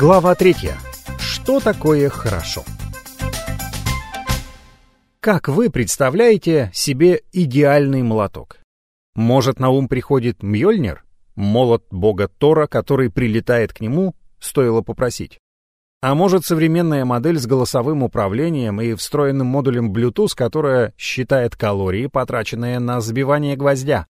Глава третья. Что такое хорошо? Как вы представляете себе идеальный молоток? Может, на ум приходит Мьёльнир? Молот бога Тора, который прилетает к нему, стоило попросить. А может, современная модель с голосовым управлением и встроенным модулем Bluetooth, которая считает калории, потраченные на сбивание гвоздя.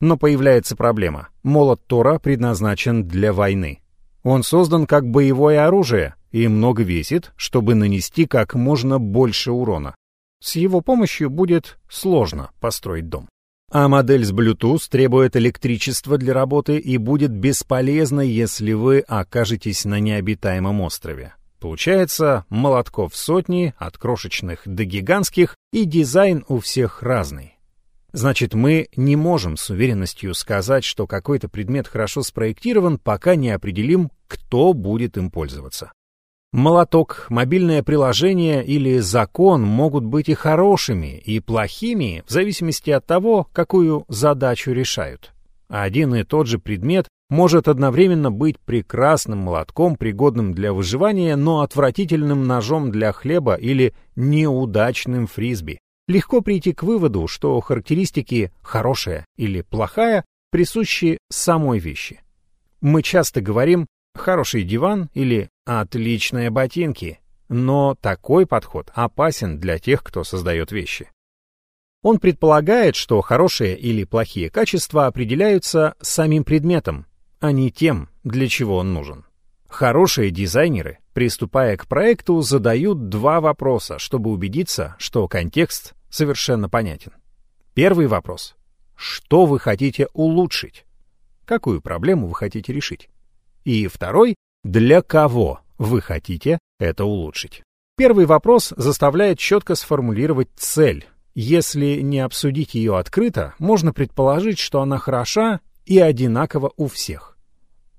Но появляется проблема. Молот Тора предназначен для войны. Он создан как боевое оружие и много весит, чтобы нанести как можно больше урона. С его помощью будет сложно построить дом. А модель с Bluetooth требует электричества для работы и будет бесполезна, если вы окажетесь на необитаемом острове. Получается, молотков сотни, от крошечных до гигантских, и дизайн у всех разный. Значит, мы не можем с уверенностью сказать, что какой-то предмет хорошо спроектирован, пока не определим, кто будет им пользоваться. Молоток, мобильное приложение или закон могут быть и хорошими, и плохими, в зависимости от того, какую задачу решают. Один и тот же предмет может одновременно быть прекрасным молотком, пригодным для выживания, но отвратительным ножом для хлеба или неудачным фрисби легко прийти к выводу, что характеристики «хорошая» или «плохая» присущи самой вещи. Мы часто говорим «хороший диван» или «отличные ботинки», но такой подход опасен для тех, кто создает вещи. Он предполагает, что хорошие или плохие качества определяются самим предметом, а не тем, для чего он нужен. Хорошие дизайнеры, приступая к проекту, задают два вопроса, чтобы убедиться, что контекст совершенно понятен. Первый вопрос. Что вы хотите улучшить? Какую проблему вы хотите решить? И второй. Для кого вы хотите это улучшить? Первый вопрос заставляет четко сформулировать цель. Если не обсудить ее открыто, можно предположить, что она хороша и одинакова у всех.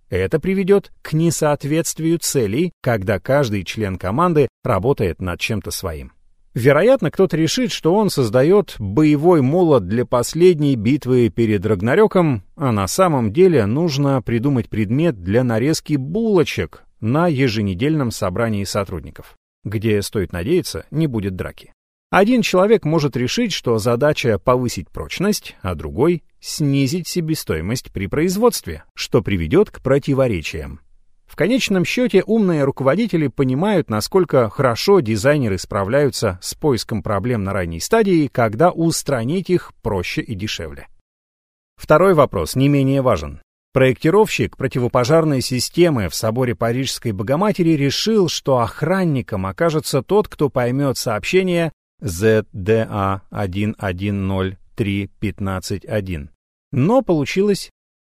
Это приведет к несоответствию целей, когда каждый член команды работает над чем-то своим. Вероятно, кто-то решит, что он создает боевой молот для последней битвы перед Рагнарёком, а на самом деле нужно придумать предмет для нарезки булочек на еженедельном собрании сотрудников, где, стоит надеяться, не будет драки. Один человек может решить, что задача повысить прочность, а другой — снизить себестоимость при производстве, что приведет к противоречиям. В конечном счете умные руководители понимают, насколько хорошо дизайнеры справляются с поиском проблем на ранней стадии, когда устранить их проще и дешевле. Второй вопрос не менее важен. Проектировщик противопожарной системы в соборе Парижской Богоматери решил, что охранником окажется тот, кто поймет сообщение ZDA 110315.1. Но получилось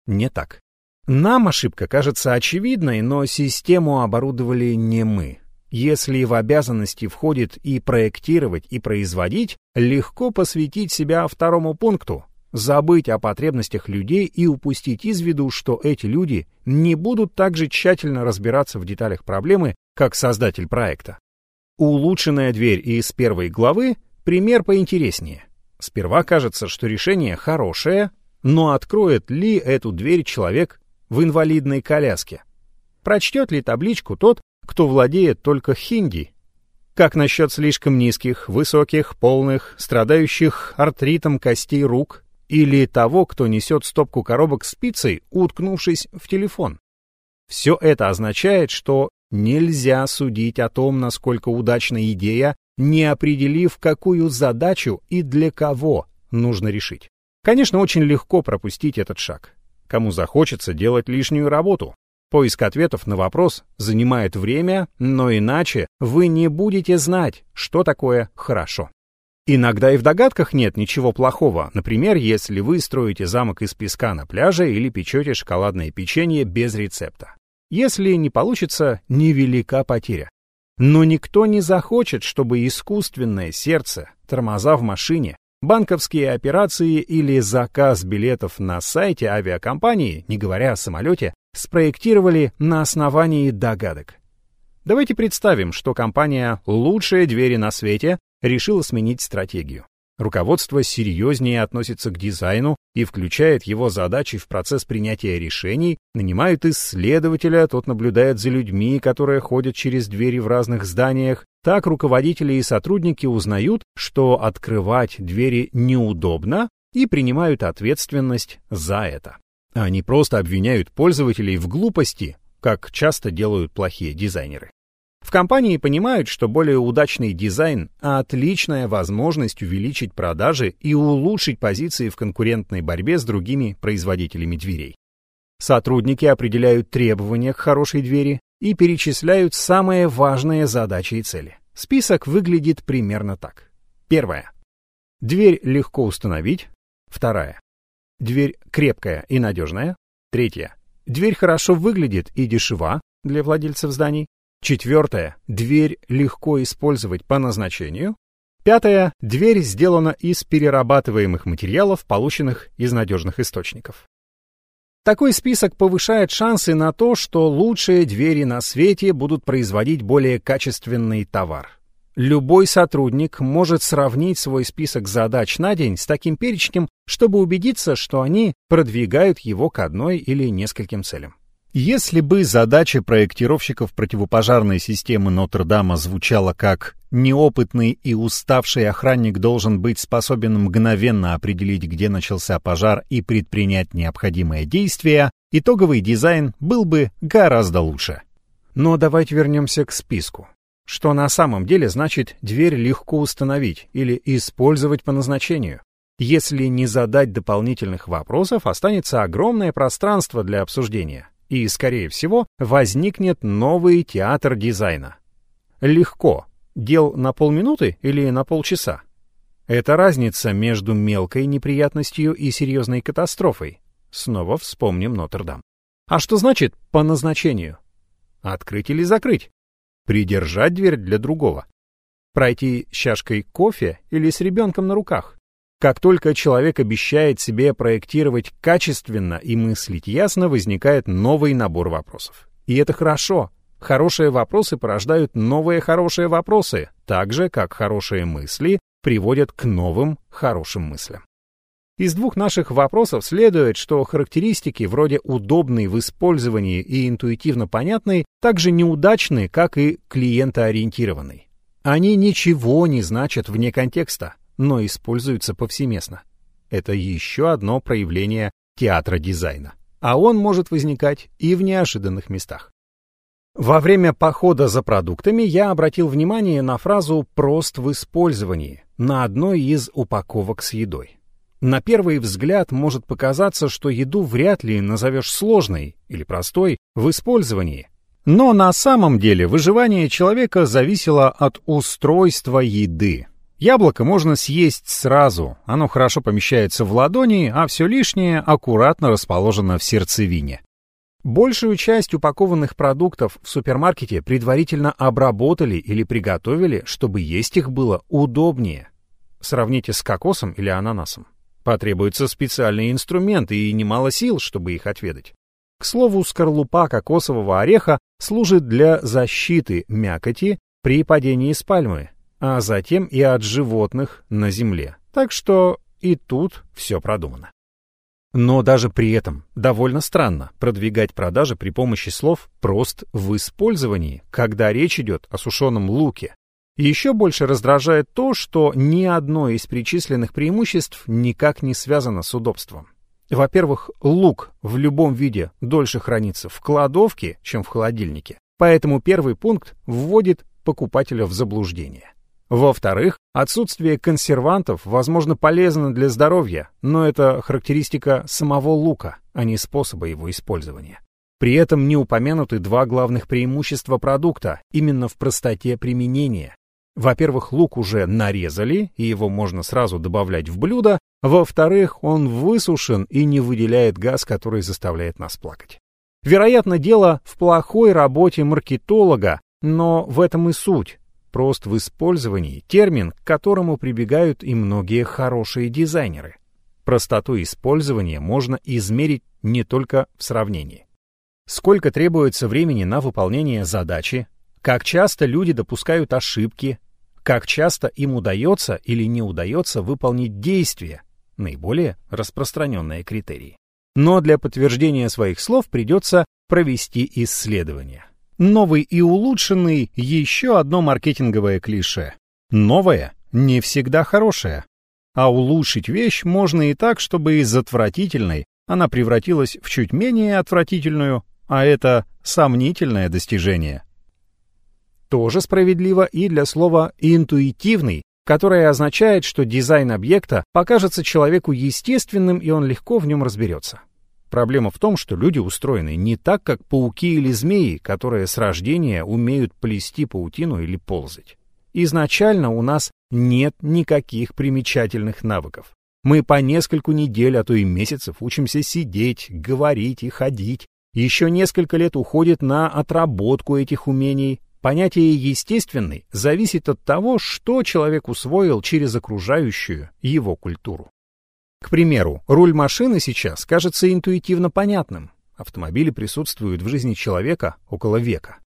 не так. Нам ошибка кажется очевидной, но систему оборудовали не мы. Если в обязанности входит и проектировать, и производить, легко посвятить себя второму пункту, забыть о потребностях людей и упустить из виду, что эти люди не будут так же тщательно разбираться в деталях проблемы, как создатель проекта. Улучшенная дверь из первой главы — пример поинтереснее. Сперва кажется, что решение хорошее, но откроет ли эту дверь человек в инвалидной коляске? Прочтет ли табличку тот, кто владеет только хинди? Как насчет слишком низких, высоких, полных, страдающих артритом костей рук или того, кто несет стопку коробок с пиццей, уткнувшись в телефон? Все это означает, что нельзя судить о том, насколько удачна идея, не определив, какую задачу и для кого нужно решить. Конечно, очень легко пропустить этот шаг кому захочется делать лишнюю работу. Поиск ответов на вопрос занимает время, но иначе вы не будете знать, что такое «хорошо». Иногда и в догадках нет ничего плохого. Например, если вы строите замок из песка на пляже или печете шоколадное печенье без рецепта. Если не получится, невелика потеря. Но никто не захочет, чтобы искусственное сердце, тормоза в машине, Банковские операции или заказ билетов на сайте авиакомпании, не говоря о самолете, спроектировали на основании догадок. Давайте представим, что компания «Лучшие двери на свете» решила сменить стратегию. Руководство серьезнее относится к дизайну и включает его задачи в процесс принятия решений, нанимает исследователя, тот наблюдает за людьми, которые ходят через двери в разных зданиях. Так руководители и сотрудники узнают, что открывать двери неудобно и принимают ответственность за это. Они просто обвиняют пользователей в глупости, как часто делают плохие дизайнеры. В компании понимают, что более удачный дизайн – отличная возможность увеличить продажи и улучшить позиции в конкурентной борьбе с другими производителями дверей. Сотрудники определяют требования к хорошей двери и перечисляют самые важные задачи и цели. Список выглядит примерно так. Первое. Дверь легко установить. Вторая. Дверь крепкая и надежная. Третья. Дверь хорошо выглядит и дешева для владельцев зданий. Четвертое. Дверь легко использовать по назначению. Пятое. Дверь сделана из перерабатываемых материалов, полученных из надежных источников. Такой список повышает шансы на то, что лучшие двери на свете будут производить более качественный товар. Любой сотрудник может сравнить свой список задач на день с таким перечнем, чтобы убедиться, что они продвигают его к одной или нескольким целям. Если бы задача проектировщиков противопожарной системы Нотр-Дама звучала как «неопытный и уставший охранник должен быть способен мгновенно определить, где начался пожар и предпринять необходимые действия», итоговый дизайн был бы гораздо лучше. Но давайте вернемся к списку. Что на самом деле значит дверь легко установить или использовать по назначению? Если не задать дополнительных вопросов, останется огромное пространство для обсуждения и, скорее всего, возникнет новый театр дизайна. Легко. Дел на полминуты или на полчаса? Это разница между мелкой неприятностью и серьезной катастрофой. Снова вспомним Нотр-Дам. А что значит «по назначению»? Открыть или закрыть? Придержать дверь для другого? Пройти с чашкой кофе или с ребенком на руках? Как только человек обещает себе проектировать качественно и мыслить ясно, возникает новый набор вопросов. И это хорошо. Хорошие вопросы порождают новые хорошие вопросы, так же, как хорошие мысли приводят к новым хорошим мыслям. Из двух наших вопросов следует, что характеристики вроде удобный в использовании и интуитивно понятный также неудачны, как и клиентоориентированный. Они ничего не значат вне контекста но используются повсеместно. Это еще одно проявление театра дизайна. А он может возникать и в неожиданных местах. Во время похода за продуктами я обратил внимание на фразу «прост в использовании» на одной из упаковок с едой. На первый взгляд может показаться, что еду вряд ли назовешь сложной или простой в использовании. Но на самом деле выживание человека зависело от устройства еды, Яблоко можно съесть сразу, оно хорошо помещается в ладони, а все лишнее аккуратно расположено в сердцевине. Большую часть упакованных продуктов в супермаркете предварительно обработали или приготовили, чтобы есть их было удобнее. Сравните с кокосом или ананасом. Потребуются специальные инструменты и немало сил, чтобы их отведать. К слову, скорлупа кокосового ореха служит для защиты мякоти при падении с пальмы, а затем и от животных на Земле. Так что и тут все продумано. Но даже при этом довольно странно продвигать продажи при помощи слов «прост в использовании», когда речь идет о сушеном луке. Еще больше раздражает то, что ни одно из перечисленных преимуществ никак не связано с удобством. Во-первых, лук в любом виде дольше хранится в кладовке, чем в холодильнике, поэтому первый пункт вводит покупателя в заблуждение. Во-вторых, отсутствие консервантов, возможно, полезно для здоровья, но это характеристика самого лука, а не способа его использования. При этом не упомянуты два главных преимущества продукта именно в простоте применения. Во-первых, лук уже нарезали, и его можно сразу добавлять в блюдо. Во-вторых, он высушен и не выделяет газ, который заставляет нас плакать. Вероятно, дело в плохой работе маркетолога, но в этом и суть прост в использовании, термин, к которому прибегают и многие хорошие дизайнеры. Простоту использования можно измерить не только в сравнении. Сколько требуется времени на выполнение задачи, как часто люди допускают ошибки, как часто им удается или не удается выполнить действия, наиболее распространенные критерии. Но для подтверждения своих слов придется провести исследование. Новый и улучшенный – еще одно маркетинговое клише. Новое не всегда хорошее. А улучшить вещь можно и так, чтобы из отвратительной она превратилась в чуть менее отвратительную, а это сомнительное достижение. Тоже справедливо и для слова «интуитивный», которое означает, что дизайн объекта покажется человеку естественным, и он легко в нем разберется. Проблема в том, что люди устроены не так, как пауки или змеи, которые с рождения умеют плести паутину или ползать. Изначально у нас нет никаких примечательных навыков. Мы по нескольку недель, а то и месяцев учимся сидеть, говорить и ходить. Еще несколько лет уходит на отработку этих умений, Понятие «естественный» зависит от того, что человек усвоил через окружающую его культуру. К примеру, руль машины сейчас кажется интуитивно понятным. Автомобили присутствуют в жизни человека около века.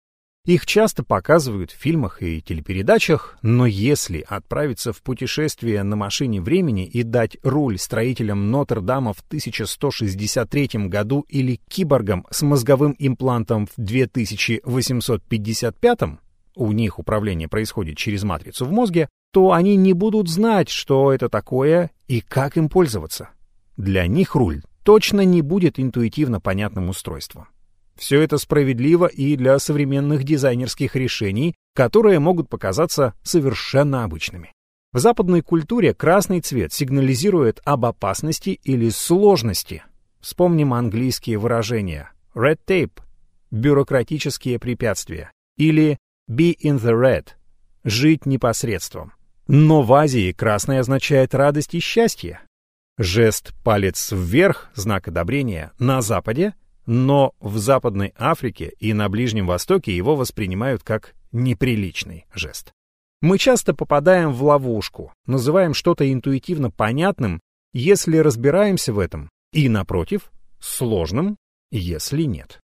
Их часто показывают в фильмах и телепередачах, но если отправиться в путешествие на машине времени и дать руль строителям Нотр-Дама в 1163 году или киборгам с мозговым имплантом в 2855, у них управление происходит через матрицу в мозге, то они не будут знать, что это такое и как им пользоваться. Для них руль точно не будет интуитивно понятным устройством. Все это справедливо и для современных дизайнерских решений, которые могут показаться совершенно обычными. В западной культуре красный цвет сигнализирует об опасности или сложности. Вспомним английские выражения red tape – бюрократические препятствия, или be in the red – жить непосредством. Но в Азии красный означает радость и счастье. Жест «палец вверх» – знак одобрения на Западе но в Западной Африке и на Ближнем Востоке его воспринимают как неприличный жест. Мы часто попадаем в ловушку, называем что-то интуитивно понятным, если разбираемся в этом, и, напротив, сложным, если нет.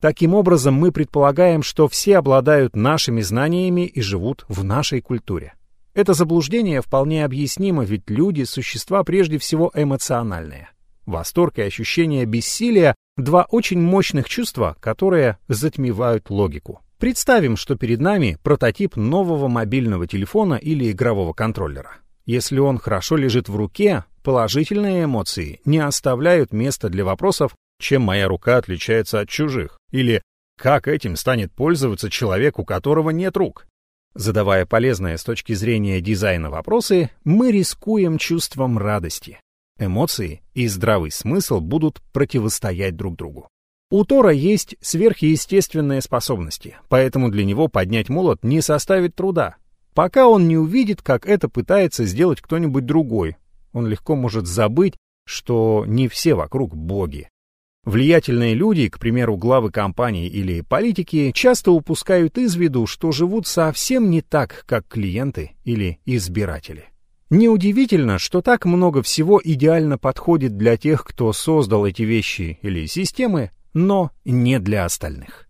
Таким образом, мы предполагаем, что все обладают нашими знаниями и живут в нашей культуре. Это заблуждение вполне объяснимо, ведь люди – существа прежде всего эмоциональные. Восторг и ощущение бессилия – два очень мощных чувства, которые затмевают логику. Представим, что перед нами прототип нового мобильного телефона или игрового контроллера. Если он хорошо лежит в руке, положительные эмоции не оставляют места для вопросов, чем моя рука отличается от чужих, или как этим станет пользоваться человек, у которого нет рук. Задавая полезные с точки зрения дизайна вопросы, мы рискуем чувством радости. Эмоции и здравый смысл будут противостоять друг другу. У Тора есть сверхъестественные способности, поэтому для него поднять молот не составит труда. Пока он не увидит, как это пытается сделать кто-нибудь другой, он легко может забыть, что не все вокруг боги. Влиятельные люди, к примеру, главы компаний или политики, часто упускают из виду, что живут совсем не так, как клиенты или избиратели. Неудивительно, что так много всего идеально подходит для тех, кто создал эти вещи или системы, но не для остальных.